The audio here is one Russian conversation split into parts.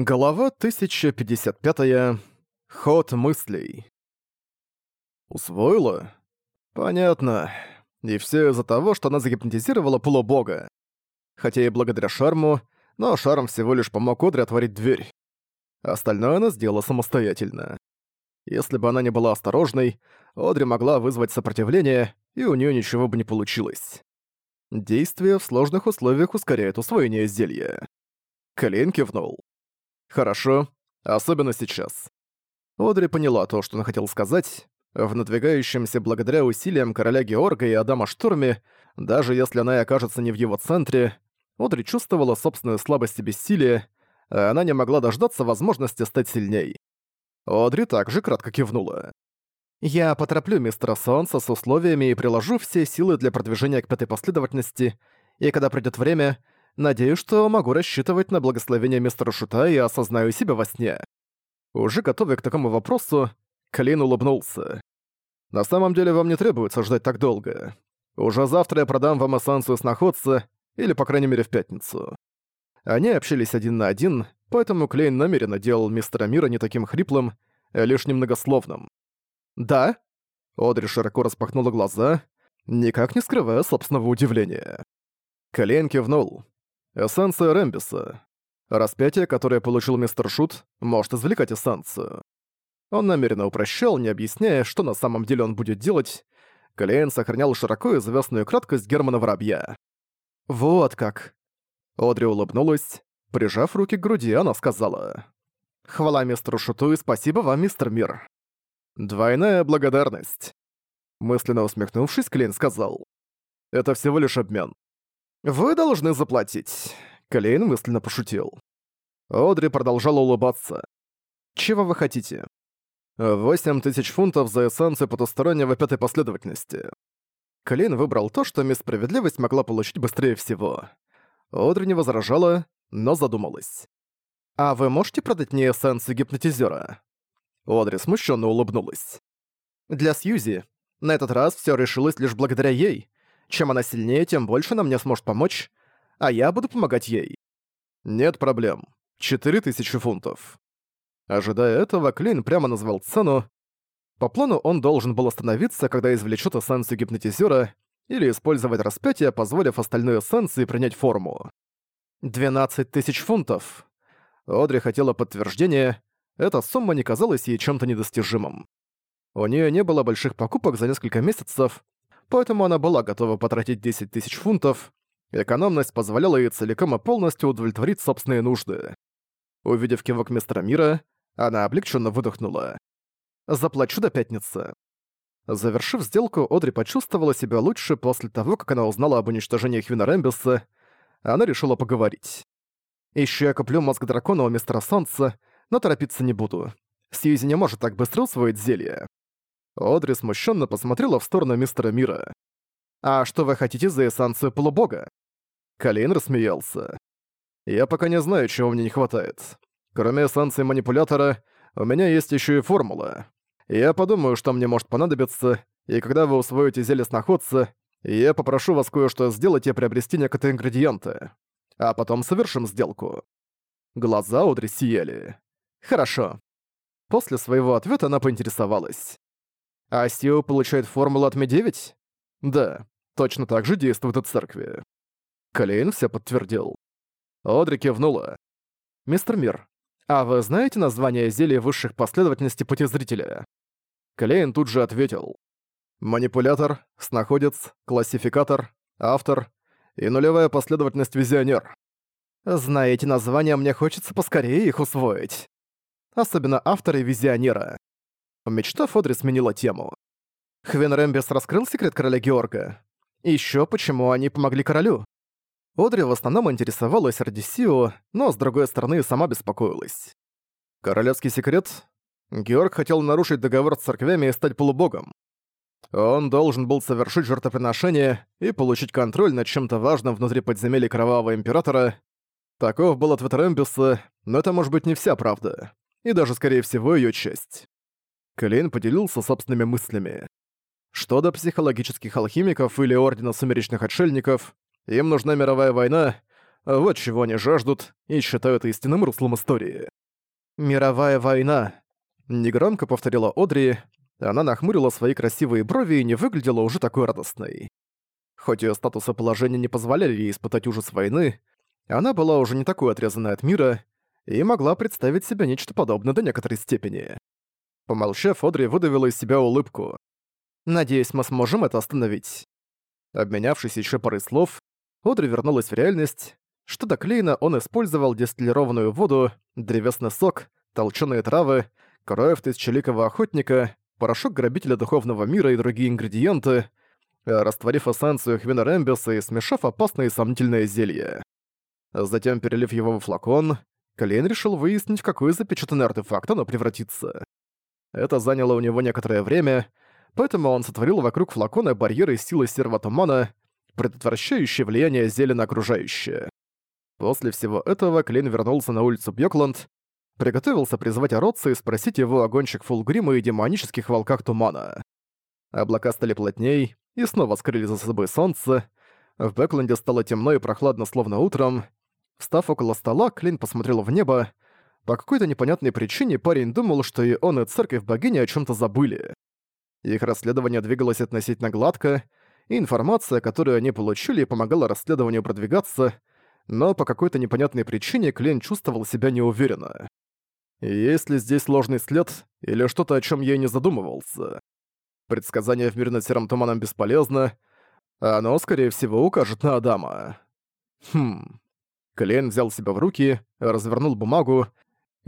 Глава 1055. -я. Ход мыслей. Усвоила? Понятно. И все из-за того, что она загипнотизировала полубога. Хотя и благодаря шарму, но шарм всего лишь помог Одре отворить дверь. Остальное она сделала самостоятельно. Если бы она не была осторожной, Одри могла вызвать сопротивление, и у нее ничего бы не получилось. Действие в сложных условиях ускоряет усвоение зелья. Колин кивнул. Хорошо, особенно сейчас. Одри поняла то, что она хотела сказать. В надвигающемся благодаря усилиям короля Георга и Адама Штурме, даже если она и окажется не в его центре, Одри чувствовала собственную слабость и бессилие, а она не могла дождаться возможности стать сильней. Одри также кратко кивнула. «Я потороплю мистера Солнца с условиями и приложу все силы для продвижения к пятой последовательности, и когда придет время, Надеюсь, что могу рассчитывать на благословение мистера Шута и осознаю себя во сне. Уже готовый к такому вопросу, Клин улыбнулся. На самом деле вам не требуется ждать так долго. Уже завтра я продам вам эссенцию сноходца, или по крайней мере в пятницу. Они общались один на один, поэтому Клейн намеренно делал мистера Мира не таким хриплым, а лишь немногословным. «Да?» Одри широко распахнула глаза, никак не скрывая собственного удивления. Клейн кивнул. Эссенция Рэмбиса. Распятие, которое получил мистер Шут, может извлекать эссенцию. Он намеренно упрощал, не объясняя, что на самом деле он будет делать. Клейн сохранял широко известную краткость Германа Воробья. «Вот как!» Одри улыбнулась. Прижав руки к груди, она сказала. «Хвала мистеру Шуту и спасибо вам, мистер Мир!» «Двойная благодарность!» Мысленно усмехнувшись, Клин сказал. «Это всего лишь обмен. «Вы должны заплатить», — Клейн мысленно пошутил. Одри продолжала улыбаться. «Чего вы хотите?» «Восемь тысяч фунтов за эссенцию потустороннего пятой последовательности». Клейн выбрал то, что мисс Справедливость могла получить быстрее всего. Одри не возражала, но задумалась. «А вы можете продать мне эссенцию гипнотизера?» Одри смущенно улыбнулась. «Для Сьюзи. На этот раз все решилось лишь благодаря ей. Чем она сильнее, тем больше она мне сможет помочь, а я буду помогать ей. Нет проблем. 4000 фунтов. Ожидая этого, Клин прямо назвал цену. По плану он должен был остановиться, когда извлечет эссенцию гипнотизера, или использовать распятие, позволив остальной эссенции принять форму. 12 тысяч фунтов. Одри хотела подтверждения. Эта сумма не казалась ей чем-то недостижимым. У нее не было больших покупок за несколько месяцев, поэтому она была готова потратить 10 тысяч фунтов. Экономность позволяла ей целиком и полностью удовлетворить собственные нужды. Увидев кивок мистера Мира, она облегченно выдохнула. «Заплачу до пятницы». Завершив сделку, Одри почувствовала себя лучше после того, как она узнала об уничтожении Хвина Рэмбиса. Она решила поговорить. Еще я куплю мозг дракона у мистера Солнца, но торопиться не буду. Сьюзи не может так быстро усвоить зелье. Одри смущенно посмотрела в сторону мистера Мира. «А что вы хотите за эссенцию полубога?» Калин рассмеялся. «Я пока не знаю, чего мне не хватает. Кроме эссенции манипулятора, у меня есть еще и формула. Я подумаю, что мне может понадобиться, и когда вы усвоите зелье сноходца, я попрошу вас кое-что сделать и приобрести некоторые ингредиенты. А потом совершим сделку». Глаза Одри сияли. «Хорошо». После своего ответа она поинтересовалась. А Сио получает формулу от Ми-9? Да, точно так же действует от церкви. Клейн все подтвердил. Одри кивнула. «Мистер Мир, а вы знаете название зелья высших последовательностей пути зрителя?» Клейн тут же ответил. «Манипулятор, снаходец, классификатор, автор и нулевая последовательность визионер». «Знаете название, мне хочется поскорее их усвоить. Особенно автора и визионера. Мечта Фодри сменила тему. Хвен Рэмбис раскрыл секрет короля Георга. Еще почему они помогли королю? Одри в основном интересовалась Радисио, но, с другой стороны, сама беспокоилась. Королевский секрет? Георг хотел нарушить договор с церквями и стать полубогом. Он должен был совершить жертвоприношение и получить контроль над чем-то важным внутри подземелья Кровавого Императора. Таков был ответ Рэмбиса, но это может быть не вся правда. И даже, скорее всего, ее честь. Клейн поделился собственными мыслями. Что до психологических алхимиков или Ордена Сумеречных Отшельников, им нужна мировая война, вот чего они жаждут и считают истинным руслом истории. «Мировая война», — негромко повторила Одри, она нахмурила свои красивые брови и не выглядела уже такой радостной. Хоть ее статус и положение не позволяли ей испытать ужас войны, она была уже не такой отрезанной от мира и могла представить себе нечто подобное до некоторой степени. Помолчав, Одри выдавила из себя улыбку. «Надеюсь, мы сможем это остановить». Обменявшись еще парой слов, Одри вернулась в реальность. Что-то Клейна он использовал дистиллированную воду, древесный сок, толченые травы, кровь тысячеликого охотника, порошок грабителя духовного мира и другие ингредиенты, э, растворив эссенцию Хвина Рэмбиса и смешав опасное и сомнительное зелье. Затем, перелив его во флакон, Клейн решил выяснить, в какой запечатанный артефакт оно превратится. Это заняло у него некоторое время, поэтому он сотворил вокруг флакона барьеры силы серого тумана, предотвращающие влияние зелени на окружающее. После всего этого Клин вернулся на улицу Бьёкланд, приготовился призвать Ородца и спросить его о гонщик Фулгрима и демонических волках тумана. Облака стали плотней и снова скрыли за собой солнце. В Бекленде стало темно и прохладно, словно утром. Встав около стола, Клин посмотрел в небо, по какой-то непонятной причине парень думал, что и он, и церковь богини о чем то забыли. Их расследование двигалось относительно гладко, и информация, которую они получили, помогала расследованию продвигаться, но по какой-то непонятной причине Клен чувствовал себя неуверенно. Есть ли здесь ложный след или что-то, о чем я и не задумывался? Предсказание в мире над серым туманом бесполезно, а оно, скорее всего, укажет на Адама. Хм. Клен взял себя в руки, развернул бумагу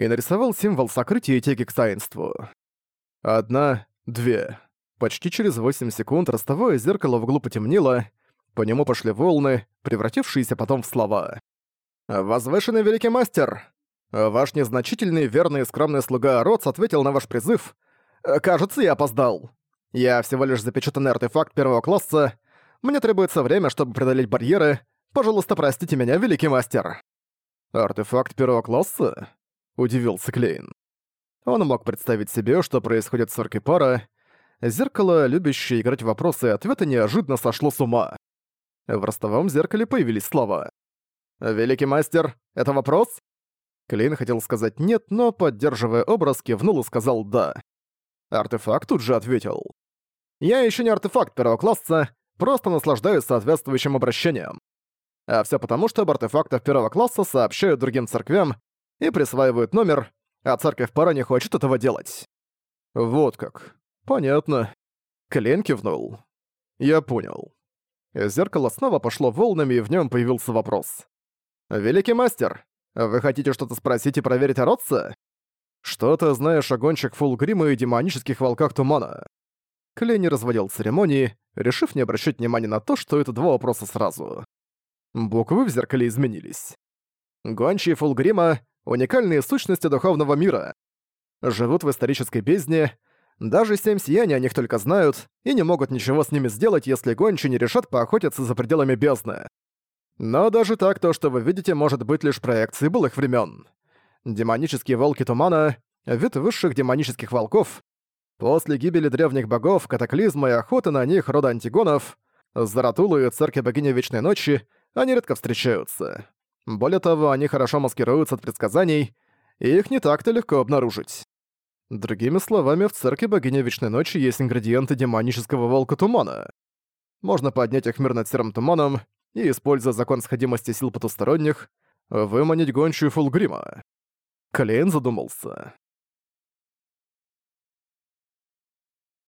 и нарисовал символ сокрытия и тяги к таинству. Одна, две. Почти через 8 секунд ростовое зеркало в углу потемнело, по нему пошли волны, превратившиеся потом в слова. «Возвышенный великий мастер! Ваш незначительный, верный и скромный слуга Роц ответил на ваш призыв. Кажется, я опоздал. Я всего лишь запечатанный артефакт первого класса. Мне требуется время, чтобы преодолеть барьеры. Пожалуйста, простите меня, великий мастер». «Артефакт первого класса?» — удивился Клейн. Он мог представить себе, что происходит с Аркипара. Зеркало, любящее играть в вопросы и ответы, неожиданно сошло с ума. В ростовом зеркале появились слова. «Великий мастер, это вопрос?» Клейн хотел сказать «нет», но, поддерживая образ, кивнул и сказал «да». Артефакт тут же ответил. «Я еще не артефакт первого класса, просто наслаждаюсь соответствующим обращением. А все потому, что об артефактах первого класса сообщают другим церквям, и присваивают номер, а церковь пора не хочет этого делать. Вот как. Понятно. Клен кивнул. Я понял. Зеркало снова пошло волнами, и в нем появился вопрос. «Великий мастер, вы хотите что-то спросить и проверить Ородца?» «Что ты знаешь о гонщик Фулгрима и демонических волках тумана?» Клей не разводил церемонии, решив не обращать внимания на то, что это два вопроса сразу. Буквы в зеркале изменились. Гончие Фулгрима уникальные сущности духовного мира. Живут в исторической бездне, даже семь сияний о них только знают и не могут ничего с ними сделать, если гончи не решат поохотиться за пределами бездны. Но даже так то, что вы видите, может быть лишь проекцией былых времен. Демонические волки тумана — вид высших демонических волков. После гибели древних богов, катаклизма и охоты на них рода антигонов, Заратулы и церкви богини Вечной Ночи, они редко встречаются. Более того, они хорошо маскируются от предсказаний, и их не так-то легко обнаружить. Другими словами, в церкви богини Вечной Ночи есть ингредиенты демонического волка тумана. Можно поднять их мир над серым туманом и, используя закон сходимости сил потусторонних, выманить гончую Фулгрима. Клейн задумался.